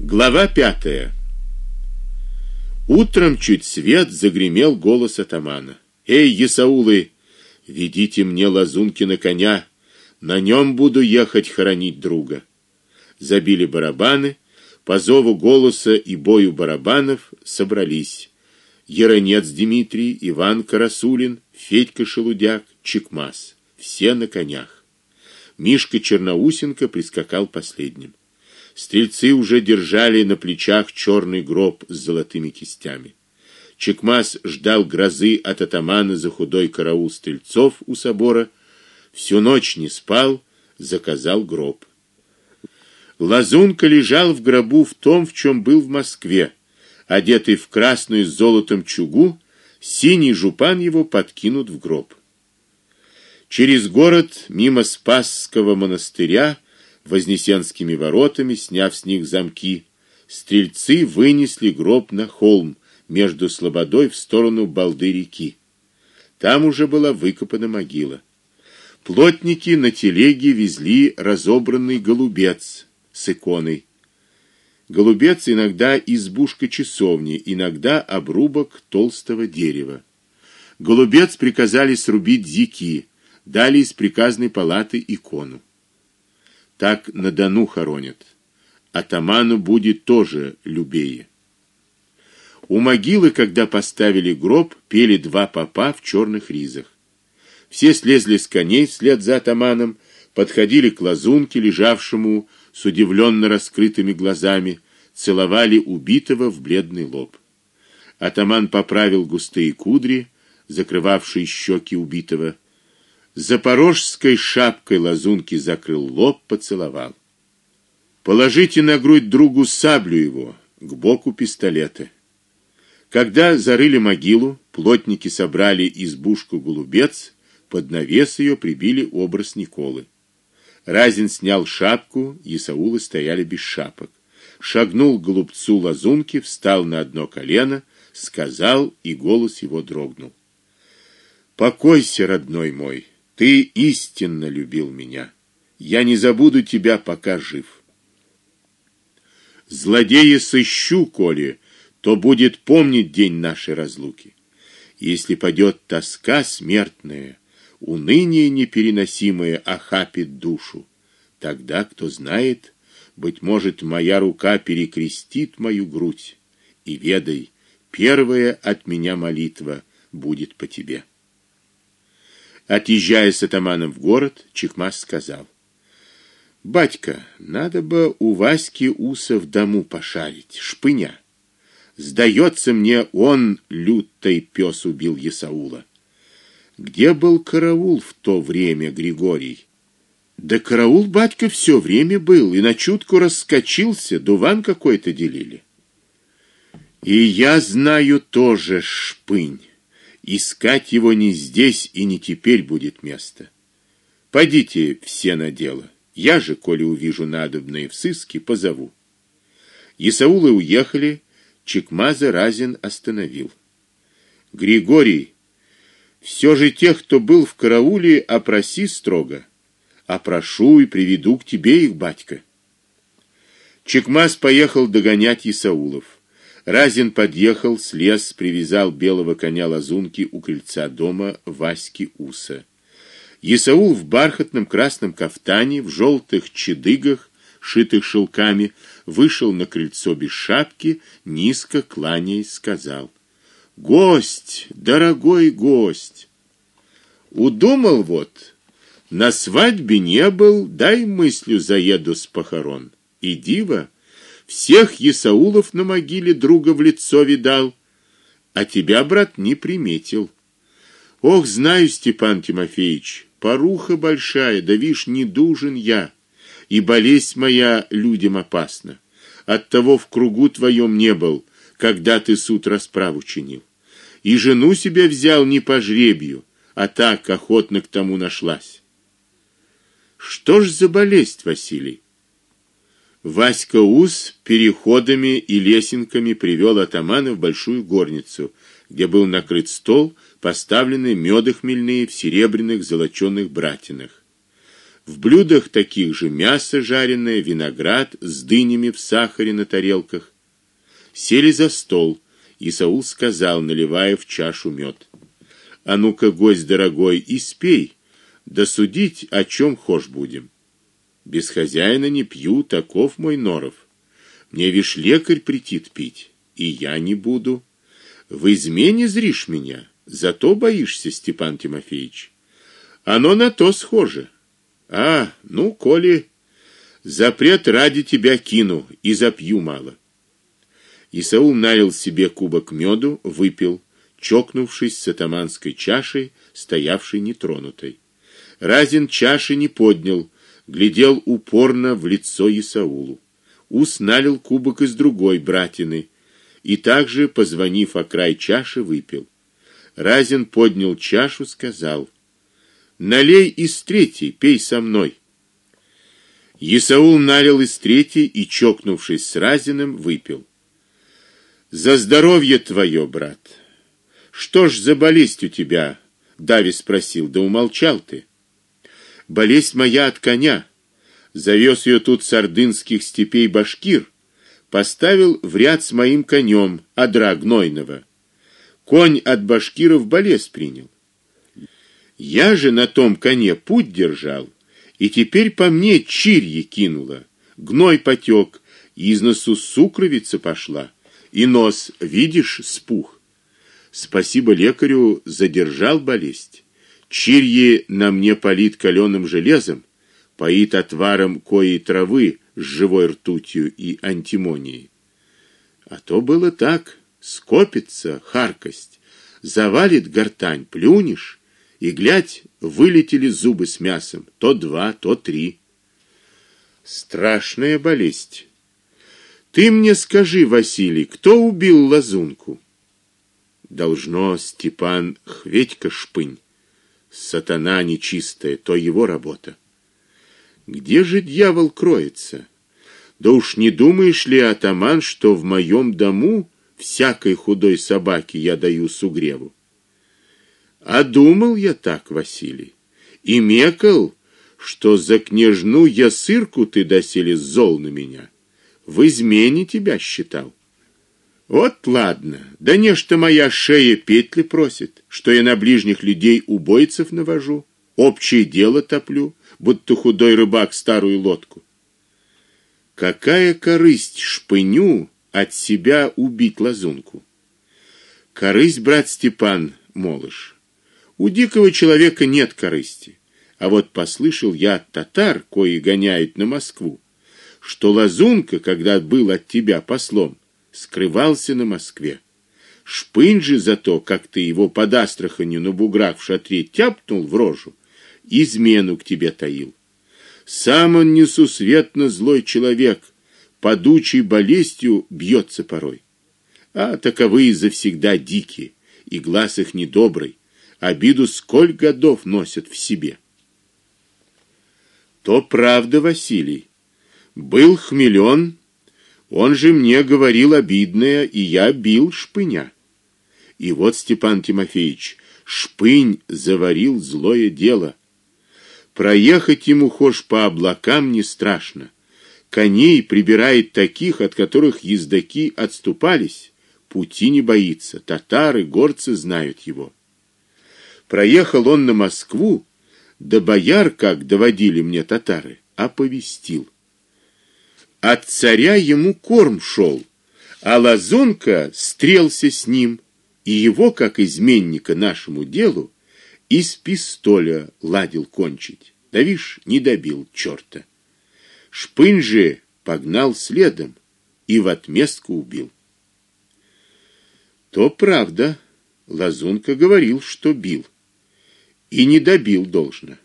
Глава пятая. Утром чуть свет загремел голос атамана. Эй, Исаулы, ведите мне лазунки на коня, на нем буду ехать хоронить друга. Забили барабаны, по зову голоса и бою барабанов собрались. Еронец Дмитрий, Иван Карасулин, Федька Шелудяк, Чекмас, все на конях. Мишка Черноусенко прискакал последним. Стрельцы уже держали на плечах черный гроб с золотыми кистями. Чекмас ждал грозы от атамана за худой караул стрельцов у собора, всю ночь не спал, заказал гроб. Лазунка лежал в гробу в том, в чем был в Москве, одетый в красную с золотом чугу, синий жупан его подкинут в гроб. Через город мимо Спасского монастыря Вознесенскими воротами, сняв с них замки, стрельцы вынесли гроб на холм между слободой в сторону Балды реки. Там уже была выкопана могила. Плотники на телеге везли разобранный голубец с иконой. Голубец иногда избушка часовни, иногда обрубок толстого дерева. Голубец приказали срубить зики, дали из приказной палаты икону. Так на Дону хоронят. Атаману будет тоже любее. У могилы, когда поставили гроб, пели два попа в черных ризах. Все слезли с коней вслед за атаманом, подходили к лазунке, лежавшему с удивленно раскрытыми глазами, целовали убитого в бледный лоб. Атаман поправил густые кудри, закрывавшие щеки убитого запорожской шапкой лазунки закрыл лоб, поцеловал. Положите на грудь другу саблю его, к боку пистолеты. Когда зарыли могилу, плотники собрали избушку голубец, под навес ее прибили образ Николы. Разин снял шапку, Исаулы стояли без шапок. Шагнул к голубцу лазунки, встал на одно колено, сказал, и голос его дрогнул: "Покойся, родной мой, ты истинно любил меня. Я не забуду тебя, пока жив. Злодея сыщу, коли, то будет помнить день нашей разлуки. Если падет тоска смертная, уныние непереносимое охапит душу, тогда, кто знает, быть может, моя рука перекрестит мою грудь, и ведай, первая от меня молитва будет по тебе. Отъезжая с атаманом в город, Чекмас сказал: "Батька, надо бы у Васьки уса в дому пошарить, шпыня. Сдается мне, он лютый пес убил Исаула. Где был караул в то время, Григорий?" Да караул батька все время был, и на чутку раскочился, дуван какой-то делили. И я знаю тоже шпынь. Искать его не здесь и не теперь будет место. Пойдите все на дело. Я же, коли увижу надобное в сыске, позову. Исаулы уехали, Чекмаза Разин остановил. Григорий, все же тех, кто был в карауле, опроси строго. Опрошу и приведу к тебе их, батька. Чекмаз поехал догонять Исаулов. Разин подъехал, слез, привязал белого коня лазунки у крыльца дома Васьки Уса. Исаул в бархатном красном кафтане, в желтых чедыгах, шитых шелками, вышел на крыльцо без шапки, низко кланяясь, сказал: "Гость, дорогой гость. Удумал вот, на свадьбе не был, дай мыслью заеду с похорон. И диво, всех Исаулов на могиле друга в лицо видал, а тебя, брат, не приметил. Ох, знаю, Степан Тимофеевич, поруха большая, да вишь, не дужен я, и болезнь моя людям опасна. Оттого в кругу твоем не был, когда ты суд расправу чинил. И жену себе взял не по жребию, а так охотно к тому нашлась. Что ж за болезнь, Василий? Васька Ус переходами и лесенками привел атамана в большую горницу, где был накрыт стол, поставлены меды хмельные в серебряных золочёных братинах. В блюдах таких же мясо жареное, виноград с дынями в сахаре на тарелках. Сели за стол, и Саул сказал, наливая в чашу мед: "А ну-ка, гость дорогой, испей, да судить, о чем хошь будем. Без хозяина не пью, таков мой норов. Мне вишь лекарь притит пить, и я не буду. В измене зришь меня, зато боишься, Степан Тимофеевич. Оно на то схоже. А, ну, коли запрет ради тебя кину и запью мало. Исаул налил себе кубок меду, выпил, чокнувшись с атаманской чашей, стоявшей нетронутой. Разин чаши не поднял, глядел упорно в лицо Исаулу. Ус налил кубок из другой братины и также, позвонив о край чаши, выпил. Разин поднял чашу, сказал: Налей из третьей, пей со мной. Исаул налил из третьей и, чокнувшись с Разиным, выпил. За здоровье твое, брат. Что ж за болезнь у тебя? Дави спросил, да умолчал ты. Болезнь моя от коня. Завез ее тут с ордынских степей башкир, поставил в ряд с моим конем, адра гнойного. Конь от башкиров болезнь принял. Я же на том коне путь держал, и теперь по мне чирьи кинула. Гной потек, из носу сукровица пошла, и нос, видишь, спух. Спасибо лекарю, задержал болезнь. Чирьи на мне полит каленым железом, поит отваром кои травы с живой ртутью и антимонией. А то было так, скопится харкость, завалит гортань, плюнешь и глядь, вылетели зубы с мясом, то два, то три. Страшная болезнь. Ты мне скажи, Василий, кто убил лазунку? Должно Степан Хветька Шпынь. Сатана нечистая, то его работа. Где же дьявол кроется? Да уж не думаешь ли, атаман, что в моем дому всякой худой собаке я даю сугреву? А думал я так, Василий, и мекал, что за княжну я сырку ты доселе зол на меня. В измене тебя считал. Вот ладно, да не что моя шея петли просит, что я на ближних людей убойцев навожу, общее дело топлю, будто худой рыбак старую лодку. Какая корысть шпыню от себя убить лазунку? Корысть, брат Степан, молож. У дикого человека нет корысти. А вот послышал я от татар, кои гоняют на Москву, что Лазунка, когда был от тебя послом, скрывался на Москве. Шпынь же за то, как ты его под Астраханью на буграх в шатре тяпнул в рожу, измену к тебе таил. Сам он несусветно злой человек, подучий болезнью бьется порой. А таковые завсегда дикие, и глаз их недобрый обиду сколь годов носят в себе. То правда, Василий. Был хмелен, он же мне говорил обидное, и я бил шпыня. И вот Степан Тимофеевич, шпынь заварил злое дело. Проехать ему хошь по облакам не страшно. Коней прибирает таких, от которых ездаки отступались. Пути не боится, татары, горцы знают его. Проехал он на Москву, да бояр, как доводили мне татары, оповестил. От царя ему корм шел, а Лазонка стрелся с ним, и его, как изменника нашему делу, из пистоля ладил кончить. Да вишь, не добил чёрта. Шпынь же погнал следом и в отместку убил. То правда, Лазунка говорил, что бил и не добил должно.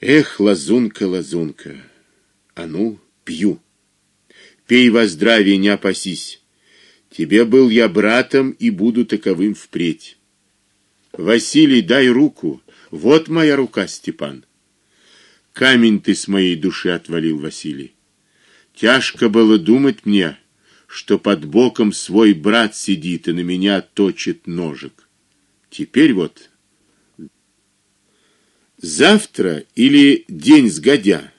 Эх, лазунка, лазунка. А ну, пью. Пей во здравие, не опасись. Тебе был я братом и буду таковым впредь. Василий, дай руку. Вот моя рука, Степан. Камень ты с моей души отвалил, Василий. Тяжко было думать мне, что под боком свой брат сидит и на меня точит ножик. Теперь вот Завтра или день сгодя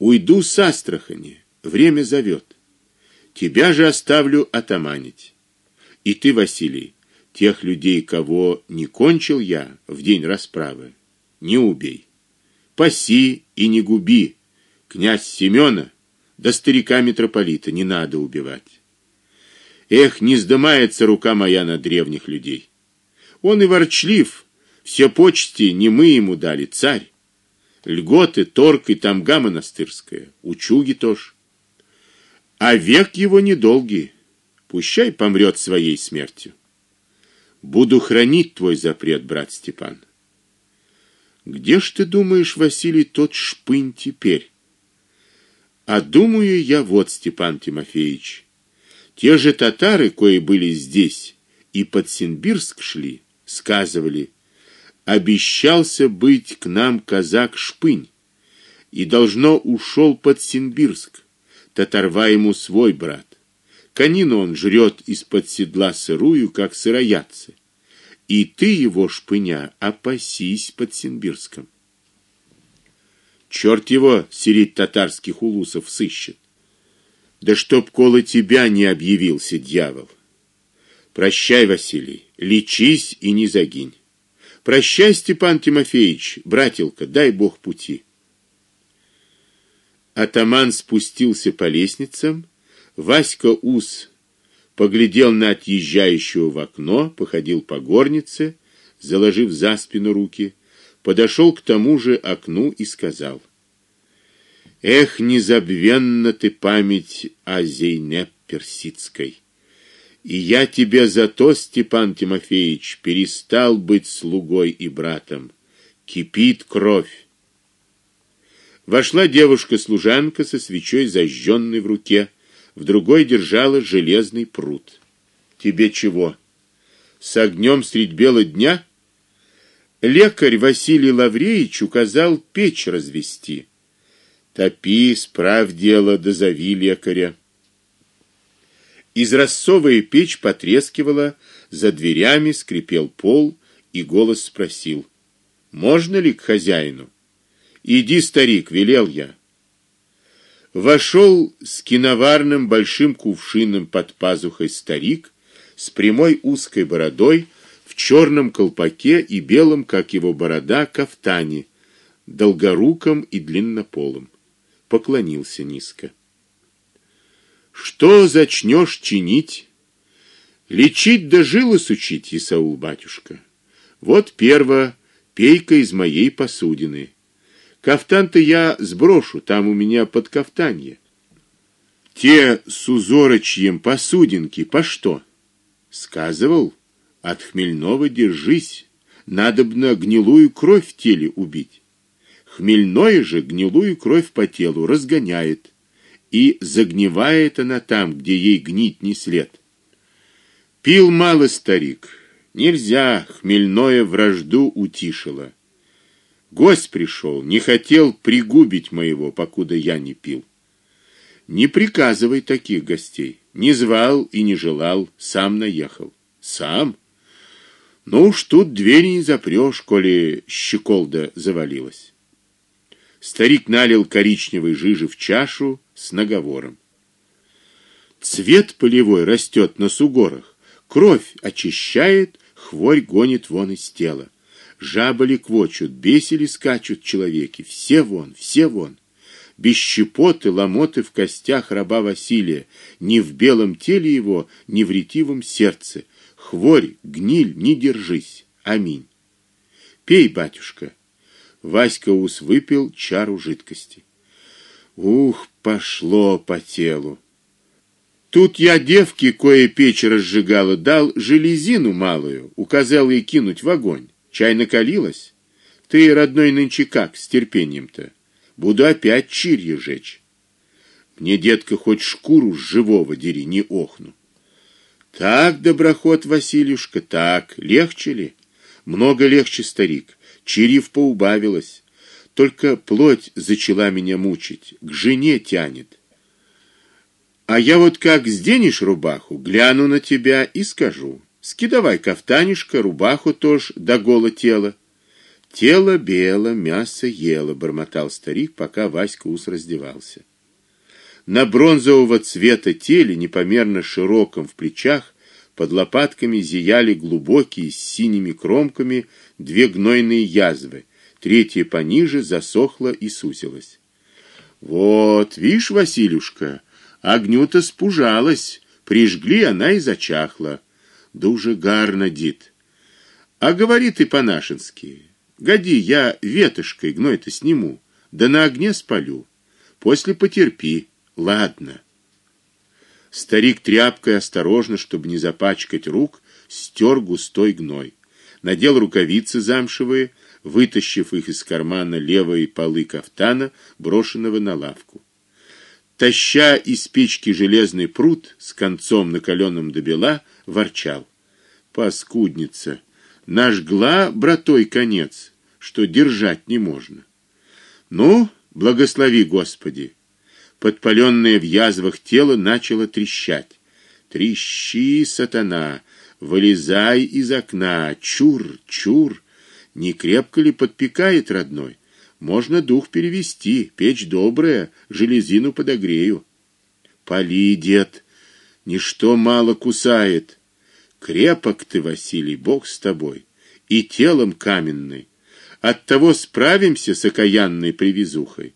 уйду с Астрахани, время зовет. Тебя же оставлю атаманить. И ты, Василий, тех людей, кого не кончил я в день расправы, не убей. Паси и не губи. Князь Семёна да старика митрополита не надо убивать. Эх, не сдымается рука моя на древних людей. Он и ворчлив, все почести не мы ему дали, царь. Льготы, торг и тамга монастырская, учуги тоже. А век его недолгий. Пущай помрет своей смертью. Буду хранить твой запрет, брат Степан. Где ж ты думаешь, Василий, тот шпынь теперь? А думаю я вот, Степан Тимофеевич, те же татары, кои были здесь и под Симбирск шли, сказывали: обещался быть к нам казак Шпынь и должно ушел под Симбирск. Татарва ему свой брат. Конину он жрет из-под седла сырую, как сыроядцы. И ты его шпыня опасись под Симбирском. Черт его, сирить татарских улусов сыщет. Да чтоб коло тебя не объявился дьявол. Прощай, Василий, лечись и не загинь. Прощай, Степан Тимофеевич, братилка, дай Бог пути. Атаман спустился по лестницам, Васька Ус поглядел на отъезжающего в окно, походил по горнице, заложив за спину руки, подошел к тому же окну и сказал: Эх, незабвенна ты память о Зейнеп персидской. И я тебе за то, Степан Тимофеевич, перестал быть слугой и братом. Кипит кровь. Вошла девушка-служанка со свечой зажженной в руке, в другой держала железный прут. Тебе чего? С огнем средь бела дня? Лекарь Василий Лавреевич указал печь развести. Топи, справь дело, дозови лекаря. Израсцовая печь потрескивала, за дверями скрипел пол, и голос спросил: "Можно ли к хозяину?" "Иди, старик", велел я. Вошел с киноварным большим кувшином под пазухой старик с прямой узкой бородой, в черном колпаке и белом, как его борода, кафтане, долгоруком и длиннополом. Поклонился низко. Что зачнешь чинить? Лечить да жилы сучить, Исаул батюшка. Вот перво, пейка из моей посудины. Кафтан-то я сброшу, там у меня под кафтанье. Те с узорочьем посудинки, по что? Сказывал, от хмельного держись, надобно гнилую кровь в теле убить. Хмельное же гнилую кровь по телу разгоняет и загнивает она там, где ей гнить не след. Пил мало старик. Нельзя, хмельное вражду утишило. Гость пришел, не хотел пригубить моего, покуда я не пил. Не приказывай таких гостей. Не звал и не желал, сам наехал. Сам? Ну уж тут двери не запрёшь, коли щеколда завалилась. Старик налил коричневой жижи в чашу, с наговором. Цвет полевой растет на сугорах, кровь очищает, хворь гонит вон из тела. Жабы квочут, бесили скачут человеки, все вон, все вон. Без щепоты, ломоты в костях раба Василия, ни в белом теле его, ни в ретивом сердце. Хворь, гниль, не держись. Аминь. Пей, батюшка. Васька ус выпил чару жидкости. Ух, пошло по телу. Тут я девке, кое печь разжигала, дал железину малую, указал ей кинуть в огонь. Чай накалилась. Ты, родной, нынче как, с терпением-то? Буду опять чирье жечь. Мне, детка, хоть шкуру с живого дери, не охну. Так, доброход Василюшка, так, легче ли? Много легче, старик. Чирьев поубавилось. Только плоть зачала меня мучить, к жене тянет. А я вот как сденешь рубаху, гляну на тебя и скажу: "Скидывай кафтанишко, рубаху тоже до голо тела". Тело бело, мясо ело, бормотал старик, пока Васька ус раздевался. На бронзового цвета теле, непомерно широком в плечах, под лопатками зияли глубокие с синими кромками две гнойные язвы, третья пониже засохла и сузилась. Вот, видишь, Василюшка, огню-то спужалась, прижгли она и зачахла. Да уже гарно дит. А говори ты по-нашенски. Годи, я ветошкой гной-то сниму, да на огне спалю. После потерпи. Ладно. Старик тряпкой осторожно, чтобы не запачкать рук, стер густой гной. Надел рукавицы замшевые, вытащив их из кармана левой полы кафтана, брошенного на лавку. Таща из печки железный прут с концом накаленным до бела, ворчал: "Паскудница, нажгла братой конец, что держать не можно. Ну, благослови, Господи". Подпаленное в язвах тело начало трещать. Трещи, сатана, вылезай из окна, чур, чур. Не крепко ли подпекает родной? Можно дух перевести, печь добрая, железину подогрею. Поли, дед, ничто мало кусает. Крепок ты, Василий, Бог с тобой, и телом каменный. От того справимся с окаянной привезухой.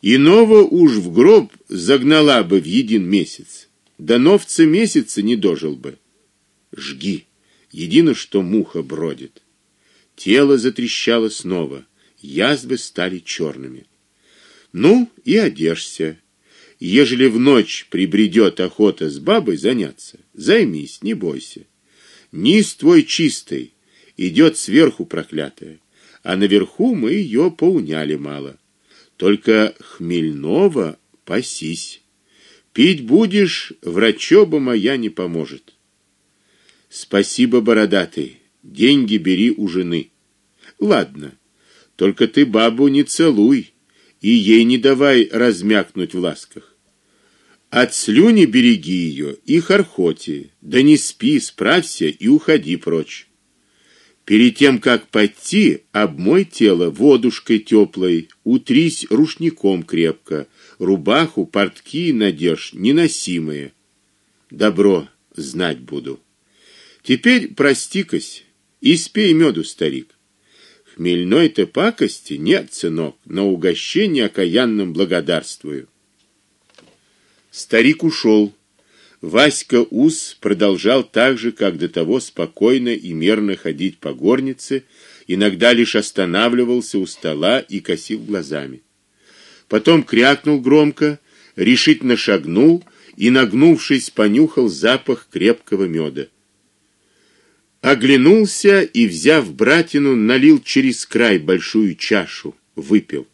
Иного уж в гроб загнала бы в един месяц. Да новца месяца не дожил бы. Жги. Едино что муха бродит. Тело затрещало снова, язвы стали черными. Ну, и одежься. Ежели в ночь прибредет охота с бабой заняться, займись, не бойся. Низ твой чистый, идет сверху проклятая, а наверху мы ее поуняли мало. Только хмельного пасись. Пить будешь, врачоба моя не поможет. Спасибо, бородатый. Деньги бери у жены. Ладно. Только ты бабу не целуй и ей не давай размякнуть в ласках. От слюни береги ее и хархоти. Да не спи, справься и уходи прочь. Перед тем как пойти, обмой тело водушкой теплой, утрись рушником крепко, рубаху, портки надежь неносимые. Добро знать буду. Теперь простикась и спей меду, старик. Хмельной-то пакости нет, сынок, на угощение окаянным благодарствую. Старик ушел. Васька Ус продолжал так же, как до того, спокойно и мерно ходить по горнице, иногда лишь останавливался у стола и косил глазами. Потом крякнул громко, решительно шагнул и, нагнувшись, понюхал запах крепкого меда. Оглянулся и, взяв братину, налил через край большую чашу, выпил.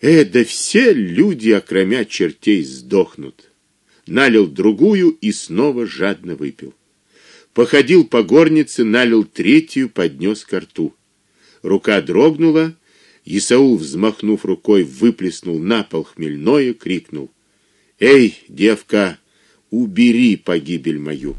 Э, да все люди, окромя чертей, сдохнут налил другую и снова жадно выпил. Походил по горнице, налил третью, поднес к рту. Рука дрогнула, Исаул, взмахнув рукой, выплеснул на пол хмельное, крикнул: "Эй, девка, убери погибель мою!"